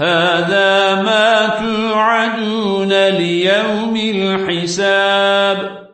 هذا ما توعدون ليوم الحساب.